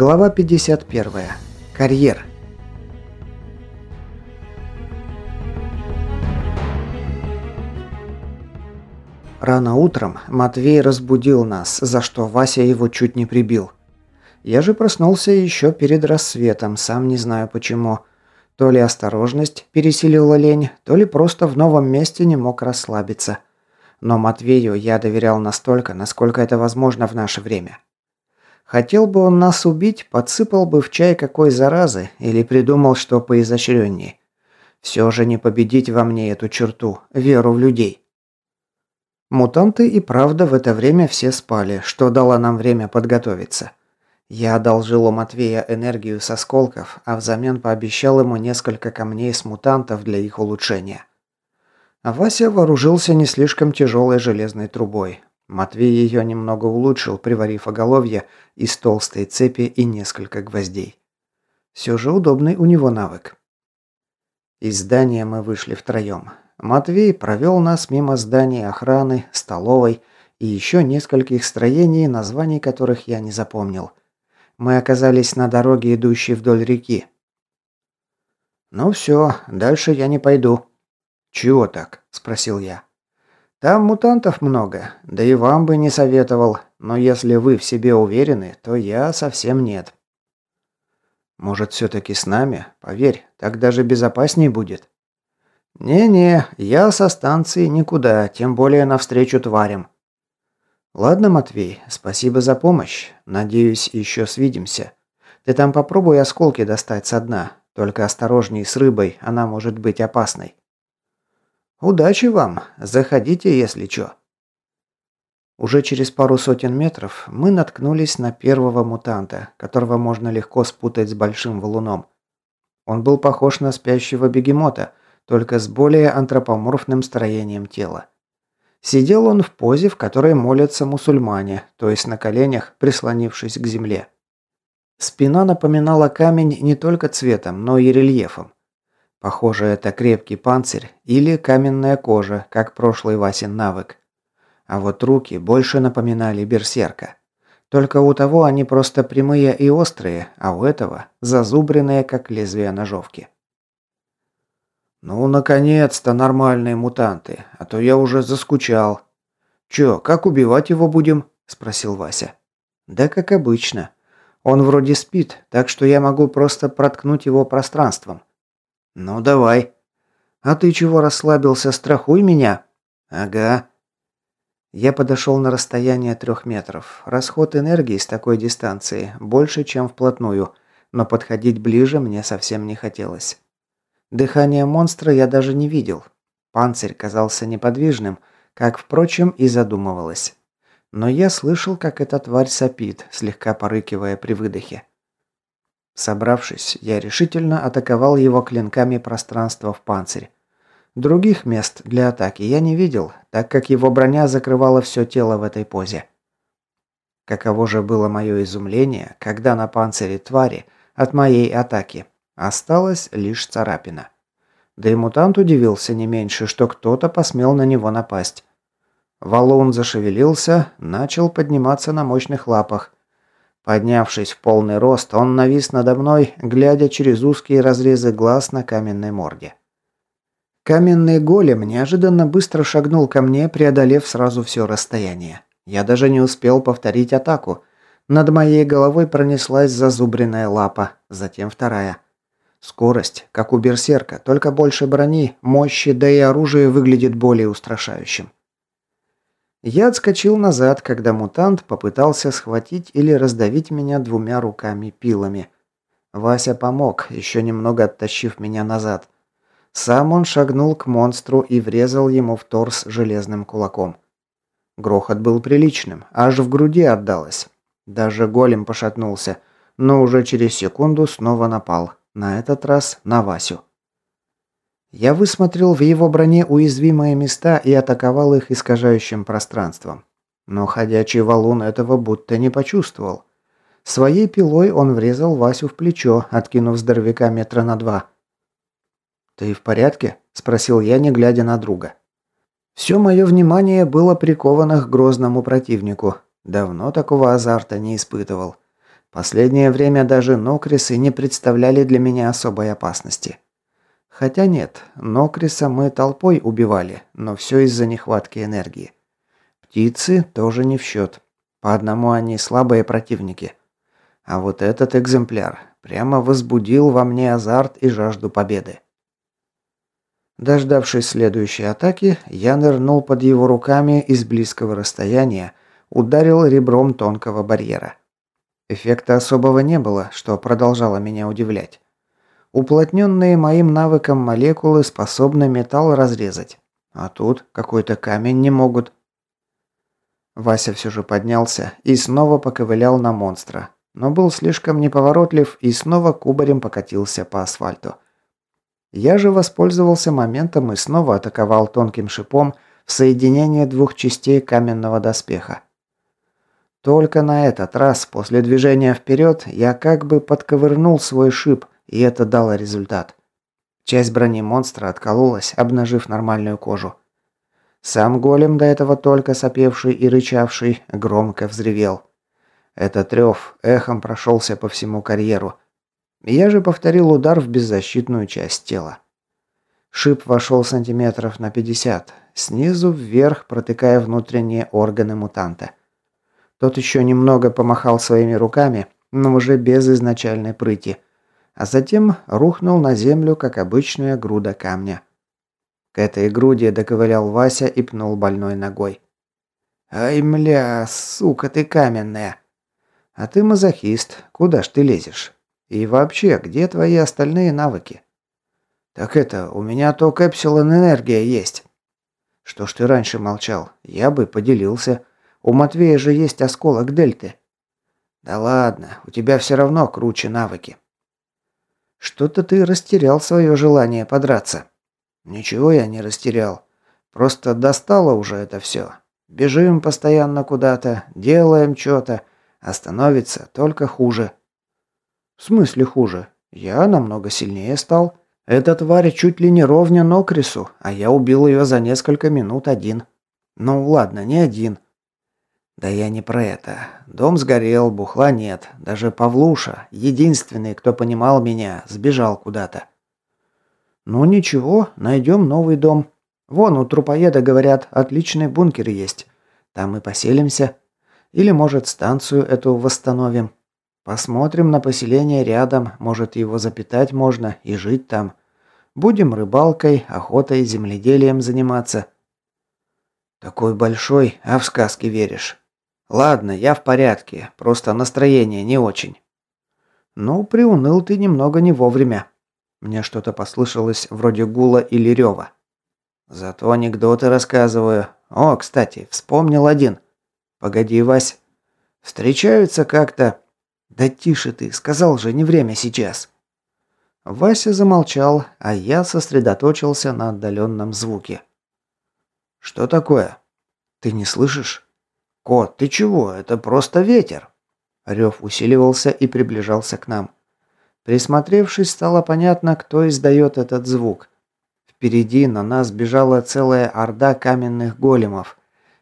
Глава 51. Карьер. Рано утром Матвей разбудил нас, за что Вася его чуть не прибил. Я же проснулся еще перед рассветом, сам не знаю почему. То ли осторожность пересилила лень, то ли просто в новом месте не мог расслабиться. Но Матвею я доверял настолько, насколько это возможно в наше время. Хотел бы он нас убить, подсыпал бы в чай какой заразы или придумал что поизощреннее. Все же не победить во мне эту черту, веру в людей. Мутанты и правда в это время все спали, что дало нам время подготовиться. Я одолжил у Матвея энергию с осколков, а взамен пообещал ему несколько камней с мутантов для их улучшения. Вася вооружился не слишком тяжелой железной трубой, Матвей ее немного улучшил, приварив оголовье из толстой цепи и несколько гвоздей. Все же удобный у него навык. Из здания мы вышли втроем. Матвей провел нас мимо зданий охраны, столовой и еще нескольких строений, названий которых я не запомнил. Мы оказались на дороге, идущей вдоль реки. «Ну все, дальше я не пойду». «Чего так?» – спросил я. Там мутантов много, да и вам бы не советовал, но если вы в себе уверены, то я совсем нет. Может, все-таки с нами? Поверь, так даже безопасней будет. Не-не, я со станции никуда, тем более навстречу тварям. Ладно, Матвей, спасибо за помощь. Надеюсь, еще свидимся. Ты там попробуй осколки достать со дна, только осторожней с рыбой, она может быть опасной. «Удачи вам! Заходите, если чё!» Уже через пару сотен метров мы наткнулись на первого мутанта, которого можно легко спутать с большим валуном. Он был похож на спящего бегемота, только с более антропоморфным строением тела. Сидел он в позе, в которой молятся мусульмане, то есть на коленях, прислонившись к земле. Спина напоминала камень не только цветом, но и рельефом. Похоже, это крепкий панцирь или каменная кожа, как прошлый Васин навык. А вот руки больше напоминали берсерка. Только у того они просто прямые и острые, а у этого зазубренные, как лезвие ножовки. «Ну, наконец-то нормальные мутанты, а то я уже заскучал». «Чё, как убивать его будем?» – спросил Вася. «Да как обычно. Он вроде спит, так что я могу просто проткнуть его пространством. «Ну, давай». «А ты чего расслабился? Страхуй меня». «Ага». Я подошел на расстояние трех метров. Расход энергии с такой дистанции больше, чем вплотную, но подходить ближе мне совсем не хотелось. Дыхание монстра я даже не видел. Панцирь казался неподвижным, как, впрочем, и задумывалось. Но я слышал, как эта тварь сопит, слегка порыкивая при выдохе. Собравшись, я решительно атаковал его клинками пространства в панцирь. Других мест для атаки я не видел, так как его броня закрывала все тело в этой позе. Каково же было мое изумление, когда на панцире твари от моей атаки осталась лишь царапина. Да и мутант удивился не меньше, что кто-то посмел на него напасть. Валун зашевелился, начал подниматься на мощных лапах, Поднявшись в полный рост, он навис надо мной, глядя через узкие разрезы глаз на каменной морде. Каменный голем неожиданно быстро шагнул ко мне, преодолев сразу все расстояние. Я даже не успел повторить атаку. Над моей головой пронеслась зазубренная лапа, затем вторая. Скорость, как у берсерка, только больше брони, мощи, да и оружие выглядит более устрашающим. Я отскочил назад, когда мутант попытался схватить или раздавить меня двумя руками-пилами. Вася помог, еще немного оттащив меня назад. Сам он шагнул к монстру и врезал ему в торс железным кулаком. Грохот был приличным, аж в груди отдалось. Даже голем пошатнулся, но уже через секунду снова напал. На этот раз на Васю. Я высмотрел в его броне уязвимые места и атаковал их искажающим пространством. Но ходячий валун этого будто не почувствовал. Своей пилой он врезал Васю в плечо, откинув здоровяка метра на два. «Ты в порядке?» – спросил я, не глядя на друга. Все мое внимание было приковано к грозному противнику. Давно такого азарта не испытывал. Последнее время даже нокрисы не представляли для меня особой опасности. Хотя нет, нокриса мы толпой убивали, но все из-за нехватки энергии. Птицы тоже не в счет. По одному они слабые противники. А вот этот экземпляр прямо возбудил во мне азарт и жажду победы. Дождавшись следующей атаки, я нырнул под его руками и с близкого расстояния ударил ребром тонкого барьера. Эффекта особого не было, что продолжало меня удивлять. Уплотненные моим навыком молекулы способны металл разрезать. А тут какой-то камень не могут. Вася все же поднялся и снова поковылял на монстра, но был слишком неповоротлив и снова кубарем покатился по асфальту. Я же воспользовался моментом и снова атаковал тонким шипом в соединение двух частей каменного доспеха. Только на этот раз, после движения вперед, я как бы подковырнул свой шип, и это дало результат. Часть брони монстра откололась, обнажив нормальную кожу. Сам голем, до этого только сопевший и рычавший, громко взревел. Этот рев эхом прошелся по всему карьеру – я же повторил удар в беззащитную часть тела. Шип вошел сантиметров на 50, снизу вверх протыкая внутренние органы мутанта. Тот еще немного помахал своими руками, но уже без изначальной прыти, а затем рухнул на землю, как обычная груда камня. К этой груди доковылял Вася и пнул больной ногой. «Ай, мля, сука ты каменная!» «А ты мазохист, куда ж ты лезешь?» И вообще, где твои остальные навыки? Так это, у меня только эпсилон энергия есть. Что ж ты раньше молчал? Я бы поделился. У Матвея же есть осколок дельты. Да ладно, у тебя все равно круче навыки. Что-то ты растерял свое желание подраться. Ничего я не растерял. Просто достало уже это все. Бежим постоянно куда-то, делаем что-то, а только хуже. «В смысле хуже? Я намного сильнее стал. Эта тварь чуть ли не ровня Нокрису, а я убил ее за несколько минут один. Ну ладно, не один». «Да я не про это. Дом сгорел, бухла нет. Даже Павлуша, единственный, кто понимал меня, сбежал куда-то». «Ну ничего, найдем новый дом. Вон у трупоеда, говорят, отличный бункер есть. Там и поселимся. Или, может, станцию эту восстановим. Посмотрим на поселение рядом, может его запитать можно и жить там. Будем рыбалкой, охотой, земледелием заниматься. Такой большой, а в сказки веришь. Ладно, я в порядке, просто настроение не очень. Ну, приуныл ты немного не вовремя. Мне что-то послышалось вроде гула или рева. Зато анекдоты рассказываю. О, кстати, вспомнил один. Погоди, Вась. Встречаются как-то «Да тише ты, сказал же, не время сейчас». Вася замолчал, а я сосредоточился на отдаленном звуке. «Что такое? Ты не слышишь?» «Кот, ты чего? Это просто ветер!» Рев усиливался и приближался к нам. Присмотревшись, стало понятно, кто издает этот звук. Впереди на нас бежала целая орда каменных големов.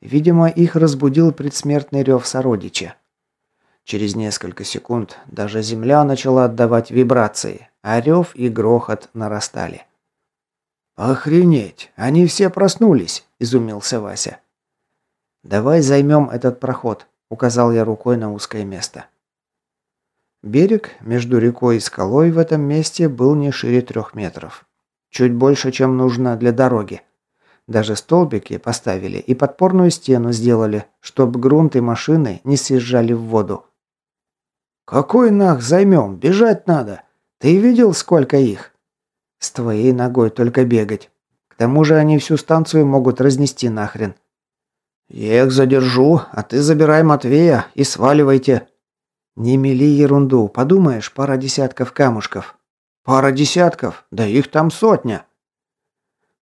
Видимо, их разбудил предсмертный рев сородича. Через несколько секунд даже земля начала отдавать вибрации, а рев и грохот нарастали. «Охренеть! Они все проснулись!» – изумился Вася. «Давай займем этот проход», – указал я рукой на узкое место. Берег между рекой и скалой в этом месте был не шире трех метров. Чуть больше, чем нужно для дороги. Даже столбики поставили и подпорную стену сделали, чтобы грунт и машины не съезжали в воду. «Какой нах займем? Бежать надо. Ты видел, сколько их?» «С твоей ногой только бегать. К тому же они всю станцию могут разнести нахрен». «Я их задержу, а ты забирай Матвея и сваливайте». «Не мели ерунду. Подумаешь, пара десятков камушков». «Пара десятков? Да их там сотня».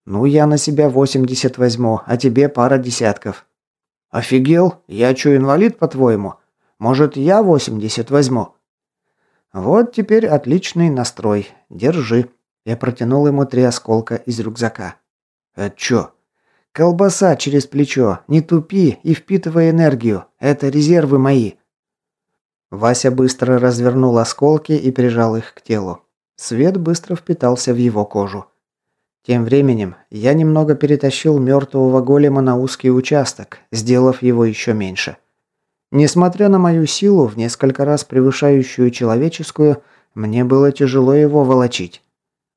«Ну, я на себя восемьдесят возьму, а тебе пара десятков». «Офигел? Я чё, инвалид, по-твоему? Может, я 80 возьму?» «Вот теперь отличный настрой. Держи». Я протянул ему три осколка из рюкзака. «Это чё?» «Колбаса через плечо. Не тупи и впитывай энергию. Это резервы мои». Вася быстро развернул осколки и прижал их к телу. Свет быстро впитался в его кожу. Тем временем я немного перетащил мертвого голема на узкий участок, сделав его еще меньше. Несмотря на мою силу, в несколько раз превышающую человеческую, мне было тяжело его волочить.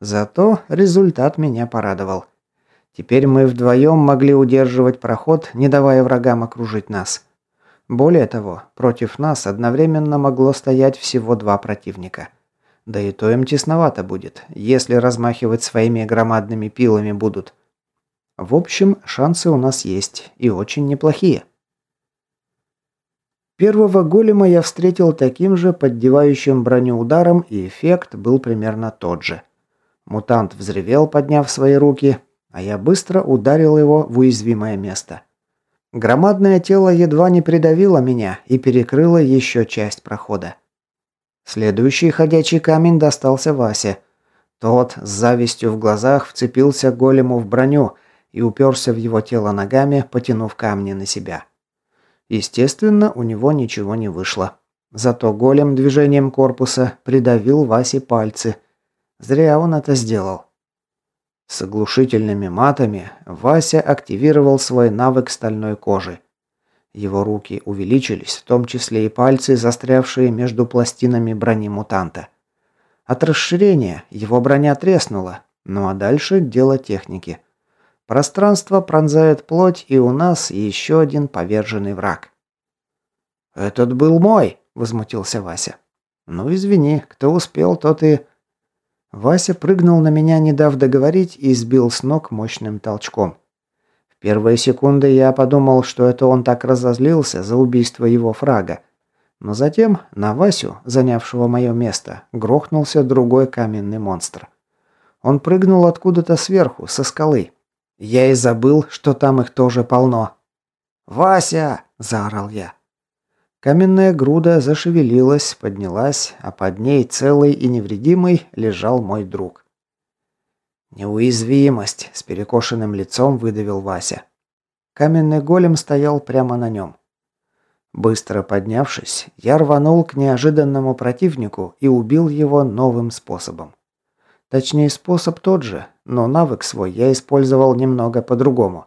Зато результат меня порадовал. Теперь мы вдвоем могли удерживать проход, не давая врагам окружить нас. Более того, против нас одновременно могло стоять всего два противника – да и то им тесновато будет, если размахивать своими громадными пилами будут. В общем, шансы у нас есть, и очень неплохие. Первого голема я встретил таким же поддевающим броню ударом, и эффект был примерно тот же. Мутант взревел, подняв свои руки, а я быстро ударил его в уязвимое место. Громадное тело едва не придавило меня и перекрыло еще часть прохода. Следующий ходячий камень достался Васе. Тот с завистью в глазах вцепился голему в броню и уперся в его тело ногами, потянув камни на себя. Естественно, у него ничего не вышло. Зато голем движением корпуса придавил Васе пальцы. Зря он это сделал. С оглушительными матами Вася активировал свой навык стальной кожи. Его руки увеличились, в том числе и пальцы, застрявшие между пластинами брони мутанта. От расширения его броня треснула, ну а дальше дело техники. Пространство пронзает плоть, и у нас еще один поверженный враг. «Этот был мой!» – возмутился Вася. «Ну, извини, кто успел, тот и...» Вася прыгнул на меня, не дав договорить, и сбил с ног мощным толчком. Первые секунды я подумал, что это он так разозлился за убийство его фрага. Но затем на Васю, занявшего мое место, грохнулся другой каменный монстр. Он прыгнул откуда-то сверху, со скалы. Я и забыл, что там их тоже полно. «Вася!» – заорал я. Каменная груда зашевелилась, поднялась, а под ней целый и невредимый лежал мой друг. «Неуязвимость!» – с перекошенным лицом выдавил Вася. Каменный голем стоял прямо на нем. Быстро поднявшись, я рванул к неожиданному противнику и убил его новым способом. Точнее, способ тот же, но навык свой я использовал немного по-другому.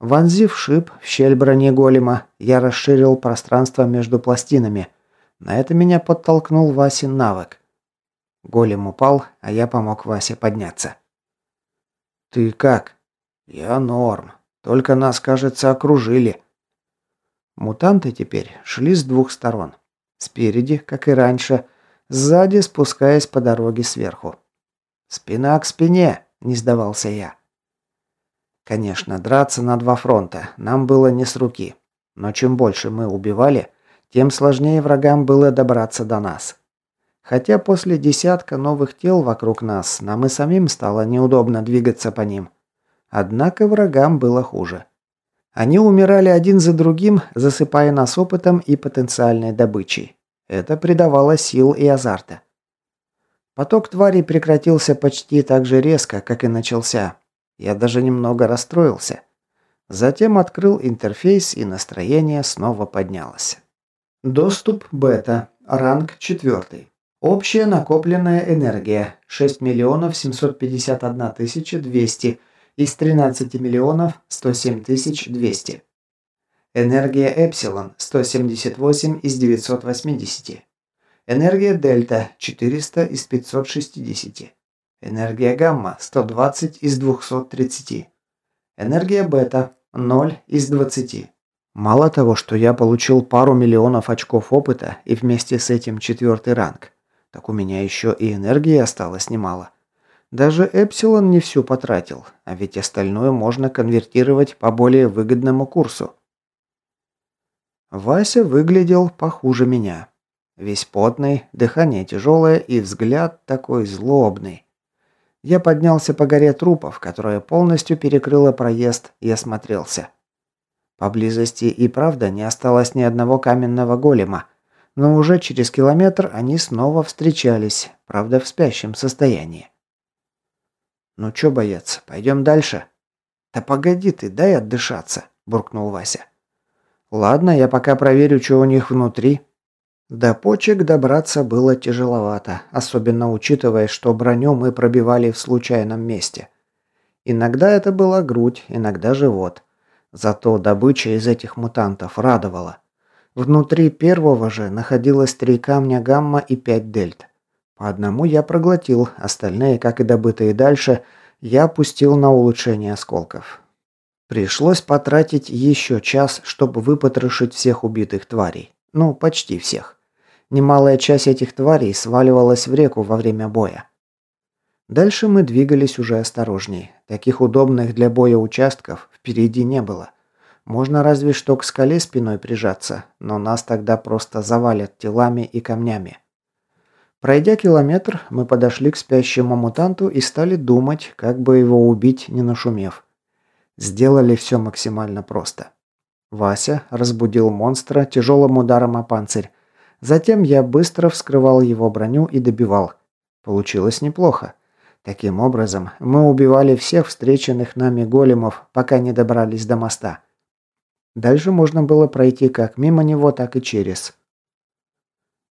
Вонзив шип в щель брони голема, я расширил пространство между пластинами. На это меня подтолкнул Васин навык. Голем упал, а я помог Васе подняться. «Ты как?» «Я норм. Только нас, кажется, окружили». Мутанты теперь шли с двух сторон. Спереди, как и раньше, сзади спускаясь по дороге сверху. «Спина к спине!» – не сдавался я. Конечно, драться на два фронта нам было не с руки. Но чем больше мы убивали, тем сложнее врагам было добраться до нас. Хотя после десятка новых тел вокруг нас, нам и самим стало неудобно двигаться по ним. Однако врагам было хуже. Они умирали один за другим, засыпая нас опытом и потенциальной добычей. Это придавало сил и азарта. Поток тварей прекратился почти так же резко, как и начался. Я даже немного расстроился. Затем открыл интерфейс, и настроение снова поднялось. Доступ бета. Ранг 4. Общая накопленная энергия 6 миллионов 751 тысяча 200 из 13 миллионов 107 тысяч 200. Энергия Эпсилон 178 из 980. Энергия Дельта 400 из 560. Энергия Гамма 120 из 230. Энергия Бета 0 из 20. Мало того, что я получил пару миллионов очков опыта и вместе с этим четвертый ранг, так у меня еще и энергии осталось немало. Даже Эпсилон не всю потратил, а ведь остальное можно конвертировать по более выгодному курсу. Вася выглядел похуже меня. Весь потный, дыхание тяжелое и взгляд такой злобный. Я поднялся по горе трупов, которая полностью перекрыла проезд, и осмотрелся. Поблизости и правда не осталось ни одного каменного голема, но уже через километр они снова встречались, правда в спящем состоянии. «Ну чё, боец, пойдем дальше?» «Да погоди ты, дай отдышаться», – буркнул Вася. «Ладно, я пока проверю, что у них внутри». До почек добраться было тяжеловато, особенно учитывая, что броню мы пробивали в случайном месте. Иногда это была грудь, иногда живот. Зато добыча из этих мутантов радовала. Внутри первого же находилось три камня гамма и пять дельт. По одному я проглотил, остальные, как и добытые дальше, я опустил на улучшение осколков. Пришлось потратить еще час, чтобы выпотрошить всех убитых тварей. Ну, почти всех. Немалая часть этих тварей сваливалась в реку во время боя. Дальше мы двигались уже осторожней. Таких удобных для боя участков впереди не было. Можно разве что к скале спиной прижаться, но нас тогда просто завалят телами и камнями. Пройдя километр, мы подошли к спящему мутанту и стали думать, как бы его убить, не нашумев. Сделали все максимально просто. Вася разбудил монстра тяжелым ударом о панцирь. Затем я быстро вскрывал его броню и добивал. Получилось неплохо. Таким образом, мы убивали всех встреченных нами големов, пока не добрались до моста. Дальше можно было пройти как мимо него, так и через.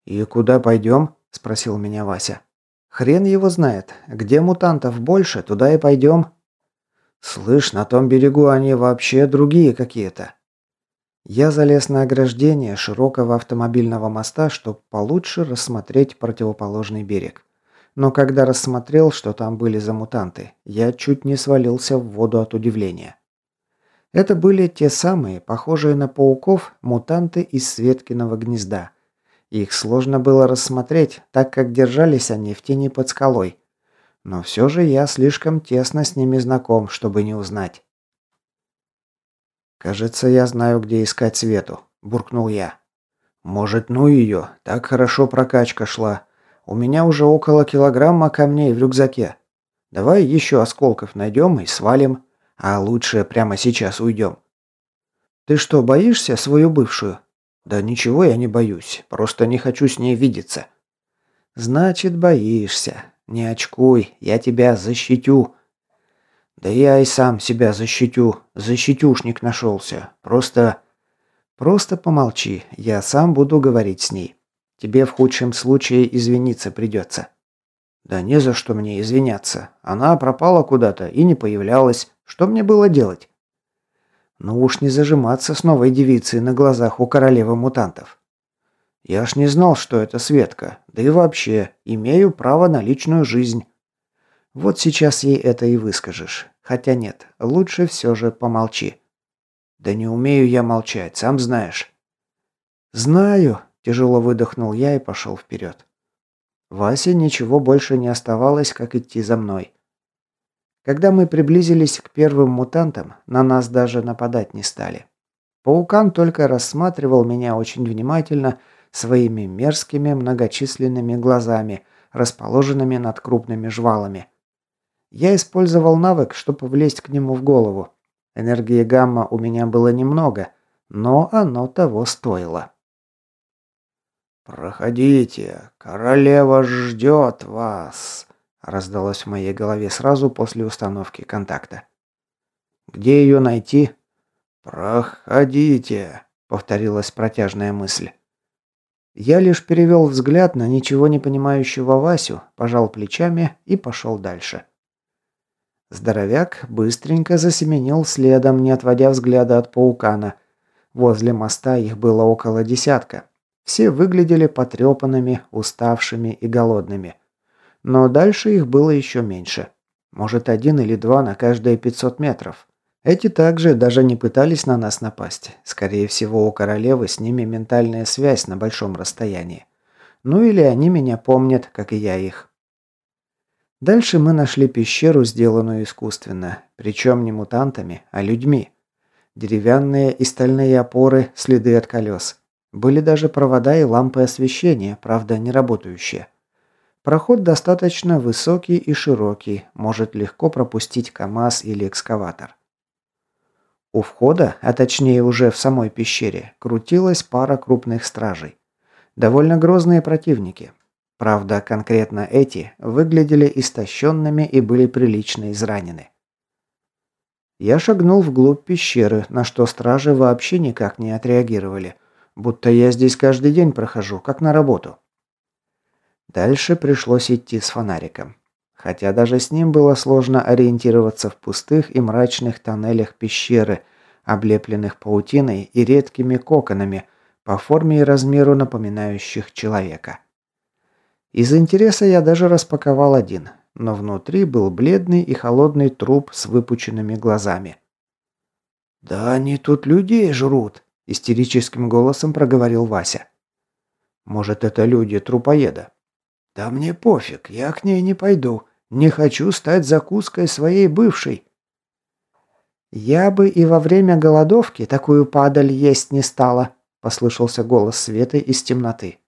«И куда пойдем?» – спросил меня Вася. «Хрен его знает. Где мутантов больше, туда и пойдем». «Слышь, на том берегу они вообще другие какие-то». Я залез на ограждение широкого автомобильного моста, чтобы получше рассмотреть противоположный берег. Но когда рассмотрел, что там были за мутанты, я чуть не свалился в воду от удивления. Это были те самые, похожие на пауков, мутанты из Светкиного гнезда. Их сложно было рассмотреть, так как держались они в тени под скалой. Но все же я слишком тесно с ними знаком, чтобы не узнать. «Кажется, я знаю, где искать Свету», – буркнул я. «Может, ну ее, так хорошо прокачка шла. У меня уже около килограмма камней в рюкзаке. Давай еще осколков найдем и свалим». А лучше прямо сейчас уйдем. Ты что, боишься свою бывшую? Да ничего я не боюсь, просто не хочу с ней видеться. Значит, боишься. Не очкуй, я тебя защитю. Да я и сам себя защитю. Защитюшник нашелся. Просто... Просто помолчи, я сам буду говорить с ней. Тебе в худшем случае извиниться придется. Да не за что мне извиняться. Она пропала куда-то и не появлялась. Что мне было делать? Ну уж не зажиматься с новой девицей на глазах у королевы мутантов. Я ж не знал, что это Светка. Да и вообще, имею право на личную жизнь. Вот сейчас ей это и выскажешь. Хотя нет, лучше все же помолчи. Да не умею я молчать, сам знаешь. Знаю, тяжело выдохнул я и пошел вперед. Васе ничего больше не оставалось, как идти за мной. Когда мы приблизились к первым мутантам, на нас даже нападать не стали. Паукан только рассматривал меня очень внимательно своими мерзкими многочисленными глазами, расположенными над крупными жвалами. Я использовал навык, чтобы влезть к нему в голову. Энергии гамма у меня было немного, но оно того стоило. «Проходите, королева ждет вас», Раздалось в моей голове сразу после установки контакта. «Где ее найти?» «Проходите», — повторилась протяжная мысль. Я лишь перевел взгляд на ничего не понимающего Васю, пожал плечами и пошел дальше. Здоровяк быстренько засеменил следом, не отводя взгляда от паукана. Возле моста их было около десятка. Все выглядели потрепанными, уставшими и голодными. Но дальше их было еще меньше. Может, один или два на каждые 500 метров. Эти также даже не пытались на нас напасть. Скорее всего, у королевы с ними ментальная связь на большом расстоянии. Ну или они меня помнят, как и я их. Дальше мы нашли пещеру, сделанную искусственно. Причем не мутантами, а людьми. Деревянные и стальные опоры, следы от колес. Были даже провода и лампы освещения, правда, не работающие. Проход достаточно высокий и широкий, может легко пропустить КАМАЗ или экскаватор. У входа, а точнее уже в самой пещере, крутилась пара крупных стражей. Довольно грозные противники. Правда, конкретно эти выглядели истощенными и были прилично изранены. Я шагнул вглубь пещеры, на что стражи вообще никак не отреагировали. будто я здесь каждый день прохожу, как на работу. Дальше пришлось идти с фонариком. Хотя даже с ним было сложно ориентироваться в пустых и мрачных тоннелях пещеры, облепленных паутиной и редкими коконами, по форме и размеру напоминающих человека. Из интереса я даже распаковал один, но внутри был бледный и холодный труп с выпученными глазами. «Да они тут людей жрут!» – истерическим голосом проговорил Вася. «Может, это люди трупоеда?» «Да мне пофиг, я к ней не пойду. Не хочу стать закуской своей бывшей». «Я бы и во время голодовки такую падаль есть не стала», – послышался голос Светы из темноты.